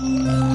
Música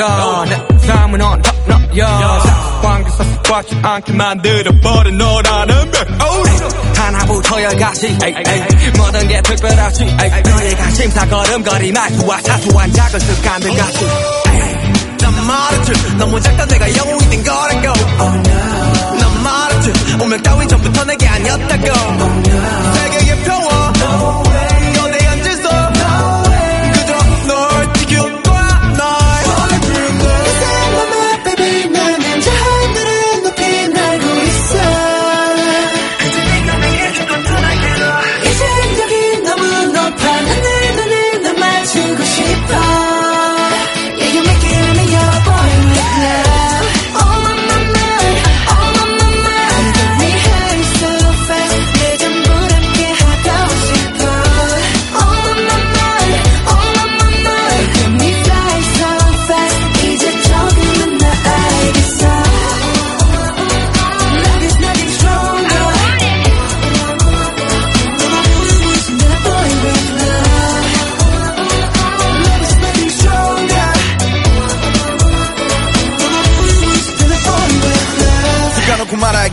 야, 내 삶은 언덕너야. 관계사 습관치 않게 만들어버린 너라는 백오리 하나부터 열까지. 모든 게 특별하지. 너희가 심사걸음거리 말투와 사소한 작은 습관들 같이. 난 말했지. 너무 작다 내가 영웅이 된 거라고. Oh, 난 말했지, 운명 따윈 전부터 내게 아니었다고.